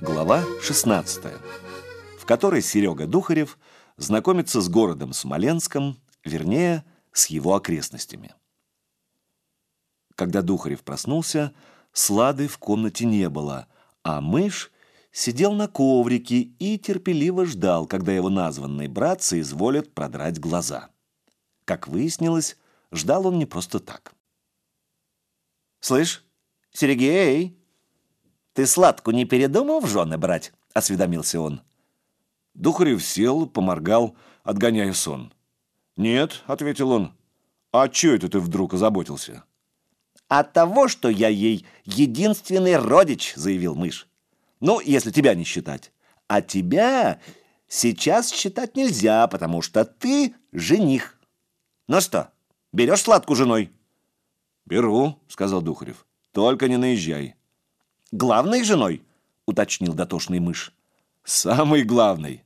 Глава 16, в которой Серега Духарев знакомится с городом Смоленском, вернее, с его окрестностями. Когда Духарев проснулся, Слады в комнате не было, а мышь сидел на коврике и терпеливо ждал, когда его названный брат соизволит продрать глаза. Как выяснилось, ждал он не просто так. «Слышь, Сергей, ты сладку не передумал в жены брать?» — осведомился он. Духарев сел, поморгал, отгоняя сон. «Нет», — ответил он. «А чё это ты вдруг озаботился?» «От того, что я ей единственный родич», — заявил мышь. «Ну, если тебя не считать. А тебя сейчас считать нельзя, потому что ты жених. Ну что, берешь сладку женой?» «Беру», — сказал Духарев. «Только не наезжай». «Главной женой?» — уточнил дотошный мышь. «Самый главный».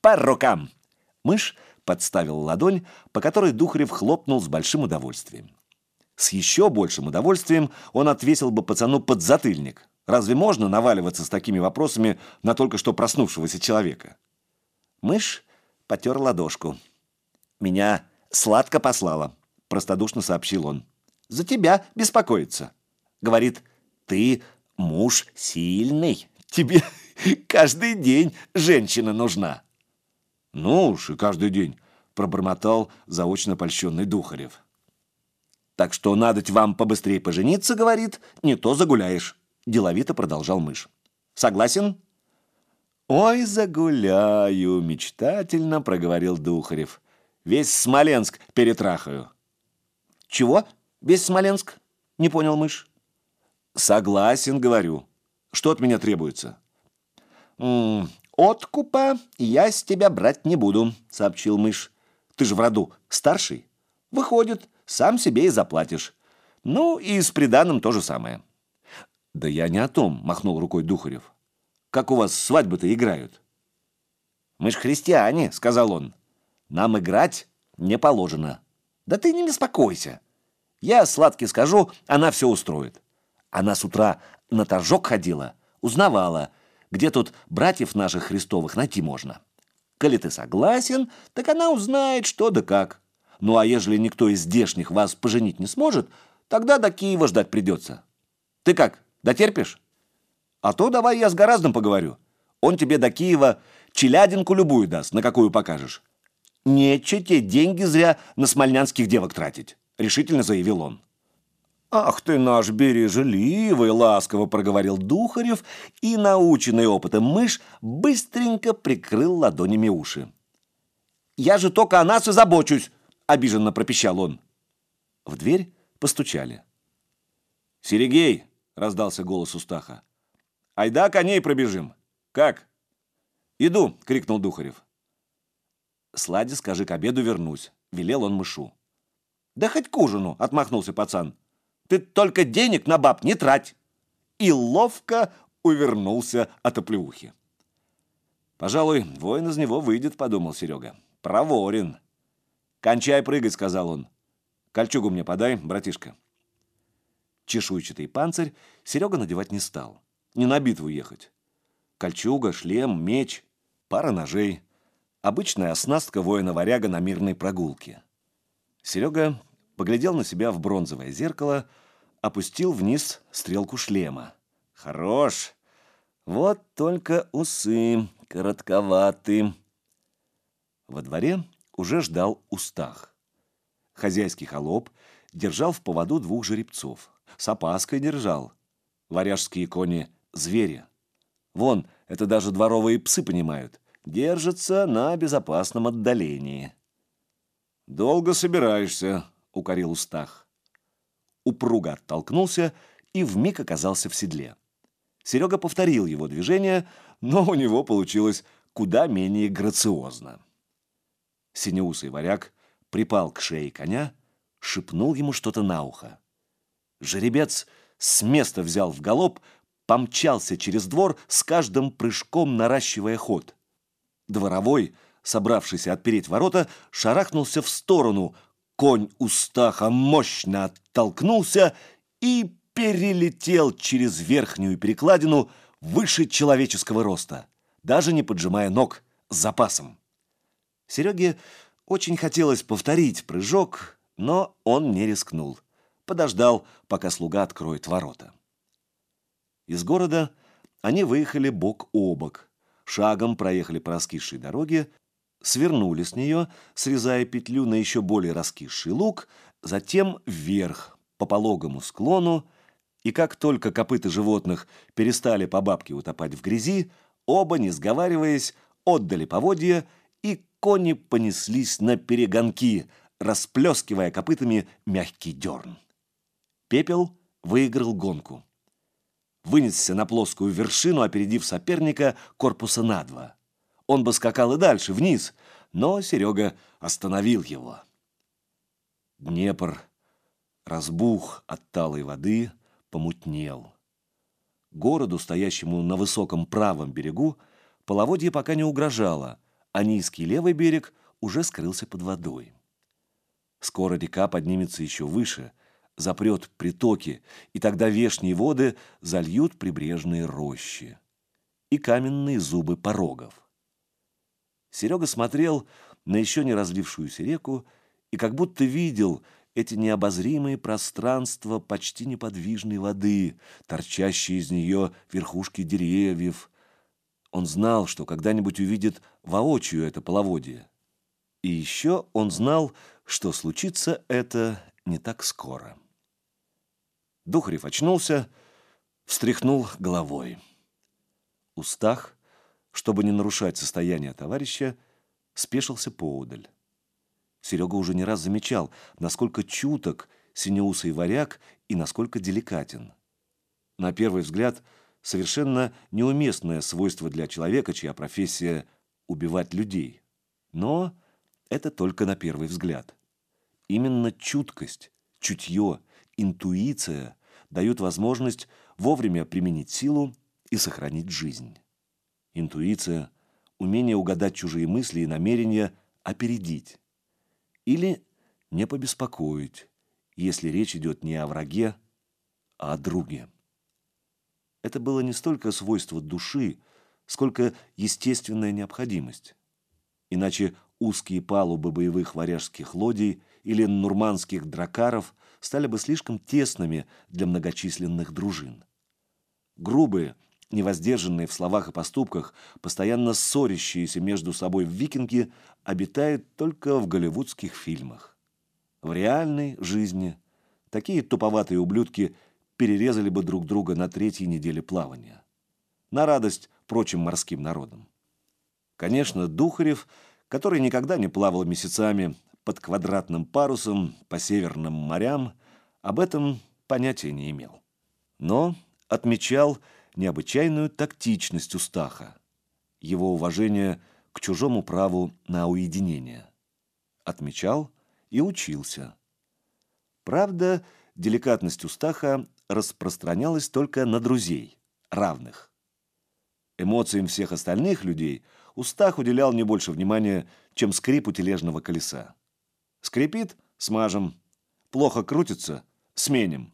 «По рукам!» Мышь подставил ладонь, по которой Духарев хлопнул с большим удовольствием. С еще большим удовольствием он отвесил бы пацану подзатыльник. Разве можно наваливаться с такими вопросами на только что проснувшегося человека? Мышь потер ладошку. «Меня сладко послала», — простодушно сообщил он. «За тебя беспокоится». Говорит, «Ты муж сильный, тебе каждый день женщина нужна». «Ну уж и каждый день», — пробормотал заочно польщенный Духарев. Так что надоть вам побыстрее пожениться, говорит, не то загуляешь. Деловито продолжал мышь. Согласен? Ой, загуляю, мечтательно проговорил Духарев. Весь Смоленск перетрахаю. Чего? Весь Смоленск? Не понял мышь. Согласен, говорю. Что от меня требуется? М -м, откупа я с тебя брать не буду, сообщил мышь. Ты же в роду старший. Выходит, сам себе и заплатишь. Ну, и с приданым то же самое». «Да я не о том», — махнул рукой Духарев. «Как у вас свадьбы-то играют?» «Мы ж христиане», — сказал он. «Нам играть не положено». «Да ты не беспокойся. Я сладкий скажу, она все устроит». Она с утра на торжок ходила, узнавала, где тут братьев наших христовых найти можно. Коли ты согласен, так она узнает, что да как. Ну а ежели никто из здешних вас поженить не сможет, тогда до Киева ждать придется. Ты как, дотерпишь? А то давай я с Гораздом поговорю. Он тебе до Киева челядинку любую даст, на какую покажешь. Нече тебе деньги зря на смольнянских девок тратить, решительно заявил он. «Ах ты наш бережливый!» — ласково проговорил Духарев, и, наученный опытом мышь, быстренько прикрыл ладонями уши. «Я же только о нас и забочусь!» — обиженно пропищал он. В дверь постучали. «Серегей!» — раздался голос Устаха. «Айда коней пробежим! Как?» «Иду!» — крикнул Духарев. «Сладе скажи, к обеду вернусь», — велел он мышу. «Да хоть к ужину!» — отмахнулся пацан. «Ты только денег на баб не трать!» И ловко увернулся от оплеухи. «Пожалуй, воин из него выйдет», — подумал Серега. «Проворен!» «Кончай прыгать», — сказал он. «Кольчугу мне подай, братишка». Чешуйчатый панцирь Серега надевать не стал. Не на битву ехать. Кольчуга, шлем, меч, пара ножей. Обычная оснастка воина-варяга на мирной прогулке. Серега поглядел на себя в бронзовое зеркало, опустил вниз стрелку шлема. «Хорош! Вот только усы коротковаты». Во дворе уже ждал устах. Хозяйский холоп держал в поводу двух жеребцов. С опаской держал. Варяжские кони — звери. Вон, это даже дворовые псы понимают. Держатся на безопасном отдалении. «Долго собираешься», — укорил Устах. Упруго оттолкнулся и вмиг оказался в седле. Серега повторил его движение, но у него получилось куда менее грациозно. Синеусый варяг припал к шее коня, шепнул ему что-то на ухо. Жеребец с места взял в галоп, помчался через двор с каждым прыжком наращивая ход. Дворовой собравшийся отпереть ворота, шарахнулся в сторону. Конь Устаха мощно оттолкнулся и перелетел через верхнюю перекладину выше человеческого роста, даже не поджимая ног запасом. Сереге очень хотелось повторить прыжок, но он не рискнул. Подождал, пока слуга откроет ворота. Из города они выехали бок о бок, шагом проехали по раскисшей дороге, свернули с нее, срезая петлю на еще более раскисший луг, затем вверх, по пологому склону, и как только копыта животных перестали по бабке утопать в грязи, оба, не сговариваясь, отдали поводья, и кони понеслись на перегонки, расплескивая копытами мягкий дерн. Пепел выиграл гонку вынесся на плоскую вершину, опередив соперника корпуса на два. Он бы скакал и дальше, вниз, но Серега остановил его. Днепр разбух от талой воды, помутнел. Городу, стоящему на высоком правом берегу, половодье пока не угрожало, а низкий левый берег уже скрылся под водой. Скоро река поднимется еще выше – запрет притоки, и тогда вешние воды зальют прибрежные рощи и каменные зубы порогов. Серега смотрел на еще не разлившуюся реку и как будто видел эти необозримые пространства почти неподвижной воды, торчащие из нее верхушки деревьев. Он знал, что когда-нибудь увидит воочию это половодье. И еще он знал, что случится это не так скоро. Духарев очнулся, встряхнул головой. Устах, чтобы не нарушать состояние товарища, спешился поодаль. Серега уже не раз замечал, насколько чуток синеусый варяг и насколько деликатен. На первый взгляд, совершенно неуместное свойство для человека, чья профессия – убивать людей. Но это только на первый взгляд. Именно чуткость, чутье – интуиция дают возможность вовремя применить силу и сохранить жизнь. Интуиция – умение угадать чужие мысли и намерения, опередить. Или не побеспокоить, если речь идет не о враге, а о друге. Это было не столько свойство души, сколько естественная необходимость. Иначе узкие палубы боевых варяжских лодий или нурманских дракаров стали бы слишком тесными для многочисленных дружин. Грубые, невоздержанные в словах и поступках, постоянно ссорящиеся между собой викинги обитают только в голливудских фильмах. В реальной жизни такие туповатые ублюдки перерезали бы друг друга на третьей неделе плавания. На радость прочим морским народам. Конечно, Духарев, который никогда не плавал месяцами под квадратным парусом по северным морям, об этом понятия не имел. Но отмечал необычайную тактичность Устаха, его уважение к чужому праву на уединение. Отмечал и учился. Правда, деликатность Устаха распространялась только на друзей, равных. Эмоциям всех остальных людей Устах уделял не больше внимания, чем скрипу тележного колеса. Скрипит – смажем. Плохо крутится – сменим.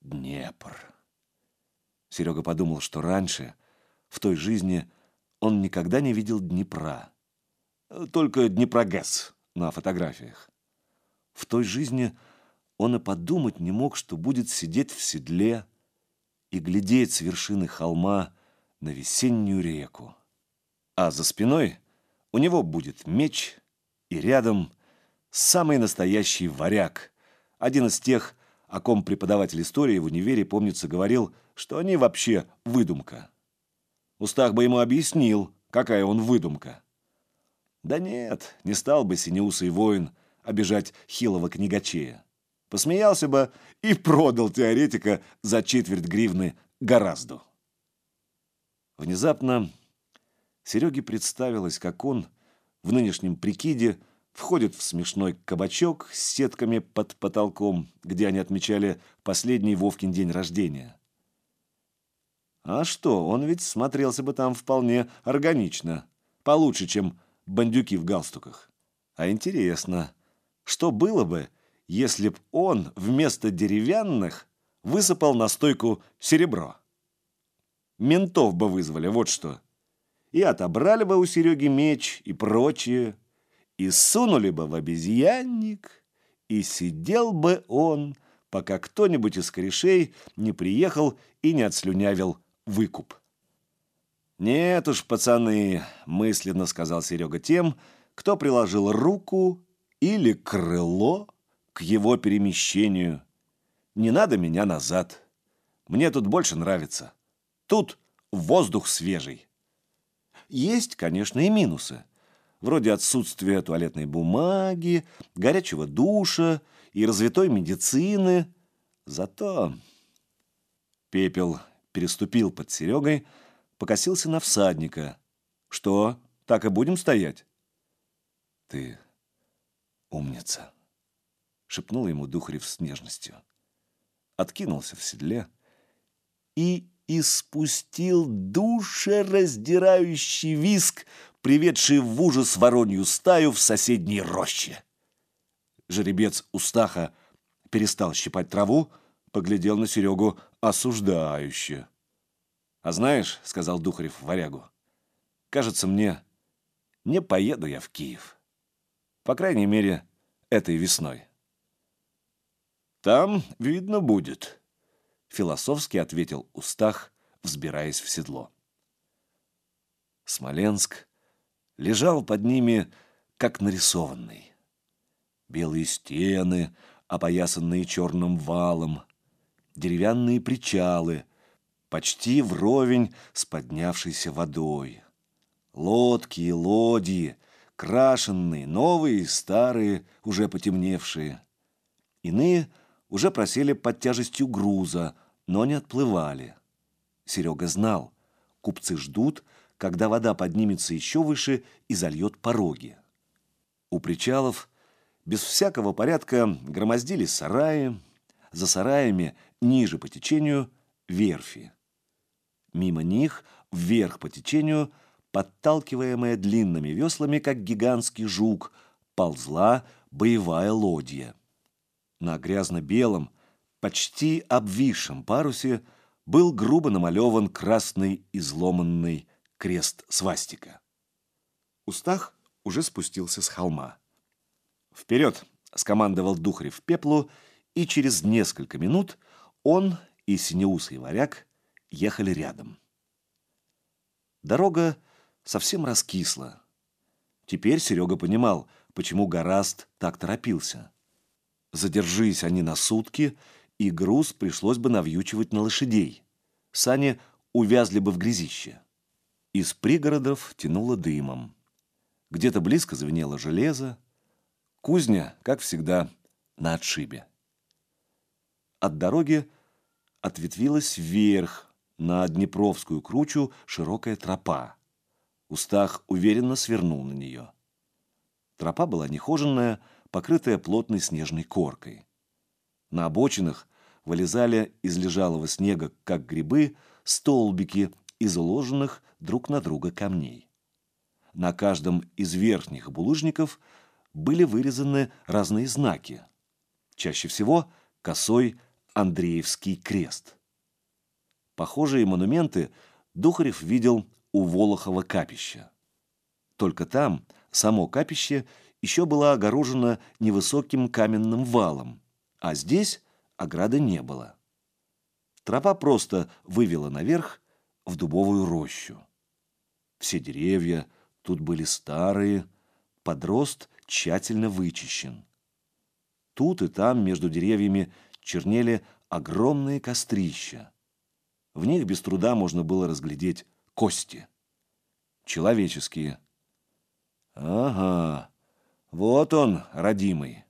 Днепр. Серега подумал, что раньше, в той жизни, он никогда не видел Днепра. Только Днепрогэс на фотографиях. В той жизни он и подумать не мог, что будет сидеть в седле и глядеть с вершины холма на весеннюю реку. А за спиной у него будет меч – и рядом самый настоящий варяг, один из тех, о ком преподаватель истории в универе, помнится, говорил, что они вообще выдумка. Устах бы ему объяснил, какая он выдумка. Да нет, не стал бы синеусый воин обижать хилого книгачея. Посмеялся бы и продал теоретика за четверть гривны гораздо. Внезапно Сереге представилось, как он в нынешнем прикиде входит в смешной кабачок с сетками под потолком, где они отмечали последний Вовкин день рождения. А что, он ведь смотрелся бы там вполне органично, получше, чем бандюки в галстуках. А интересно, что было бы, если б он вместо деревянных высыпал на стойку серебро? Ментов бы вызвали, вот что. И отобрали бы у Сереги меч и прочее, и сунули бы в обезьянник, и сидел бы он, пока кто-нибудь из корешей не приехал и не отслюнявил выкуп. «Нет уж, пацаны», — мысленно сказал Серега тем, кто приложил руку или крыло к его перемещению. «Не надо меня назад. Мне тут больше нравится. Тут воздух свежий». Есть, конечно, и минусы, вроде отсутствия туалетной бумаги, горячего душа и развитой медицины. Зато пепел переступил под Серегой, покосился на всадника. «Что, так и будем стоять?» «Ты умница», — шепнул ему Духарев с нежностью. Откинулся в седле и испустил душераздирающий виск, приведший в ужас воронью стаю в соседней роще. Жеребец Устаха перестал щипать траву, поглядел на Серегу осуждающе. «А знаешь, — сказал Духарев варягу, — кажется мне, не поеду я в Киев. По крайней мере, этой весной». «Там видно будет», — философски ответил Устах, взбираясь в седло. Смоленск лежал под ними, как нарисованный. Белые стены, опоясанные черным валом, деревянные причалы, почти вровень с поднявшейся водой. Лодки и лодьи, крашенные, новые и старые, уже потемневшие. Иные уже просели под тяжестью груза, но не отплывали. Серега знал, купцы ждут, когда вода поднимется еще выше и зальет пороги. У причалов без всякого порядка громоздились сараи, за сараями ниже по течению верфи. Мимо них, вверх по течению, подталкиваемая длинными веслами, как гигантский жук, ползла боевая лодья. На грязно-белом, почти обвисшем парусе был грубо намалеван красный изломанный крест свастика. Устах уже спустился с холма. «Вперед!» — скомандовал Духарев пеплу, и через несколько минут он и синеусый варяг ехали рядом. Дорога совсем раскисла. Теперь Серега понимал, почему Гораст так торопился. Задержись они на сутки, и груз пришлось бы навьючивать на лошадей. Сани увязли бы в грязище. Из пригородов тянуло дымом. Где-то близко звенело железо. Кузня, как всегда, на отшибе. От дороги ответвилась вверх на Днепровскую кручу широкая тропа. Устах уверенно свернул на нее. Тропа была нехоженная, покрытая плотной снежной коркой. На обочинах вылезали из лежалого снега, как грибы, столбики из уложенных друг на друга камней. На каждом из верхних булыжников были вырезаны разные знаки. Чаще всего косой Андреевский крест. Похожие монументы Духарев видел у Волохова капища. Только там само капище еще было огорожено невысоким каменным валом, а здесь ограды не было. Тропа просто вывела наверх в дубовую рощу. Все деревья тут были старые, подрост тщательно вычищен. Тут и там между деревьями чернели огромные кострища. В них без труда можно было разглядеть кости. Человеческие. Ага, вот он, родимый.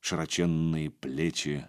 Широченные плечи,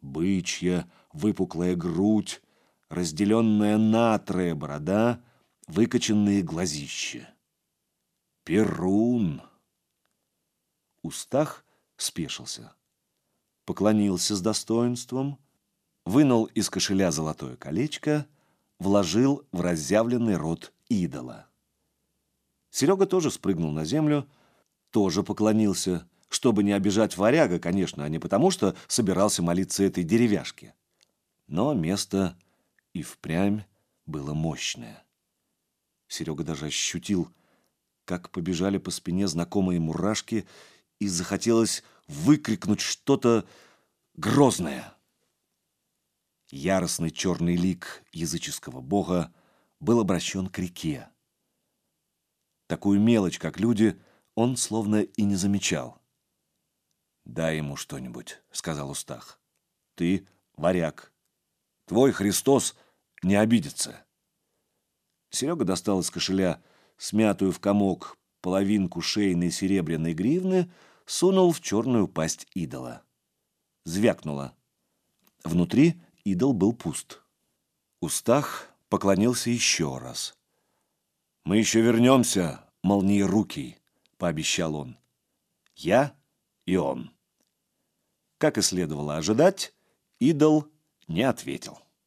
бычья, выпуклая грудь, разделенная на борода, выкоченные глазища. Перун! Устах спешился. Поклонился с достоинством, вынул из кошеля золотое колечко, вложил в разъявленный рот идола. Серега тоже спрыгнул на землю, тоже поклонился, чтобы не обижать варяга, конечно, а не потому, что собирался молиться этой деревяшке. Но место и впрямь было мощное. Серега даже ощутил, как побежали по спине знакомые мурашки, и захотелось выкрикнуть что-то грозное. Яростный черный лик языческого бога был обращен к реке. Такую мелочь, как люди, он словно и не замечал. «Дай ему что-нибудь», — сказал Устах. «Ты варяг. Твой Христос не обидится». Серега достал из кошеля смятую в комок половинку шейной серебряной гривны, сунул в черную пасть идола. Звякнуло. Внутри идол был пуст. Устах поклонился еще раз. «Мы еще вернемся, молниерукий», — пообещал он. «Я и он». Как и следовало ожидать, идол не ответил.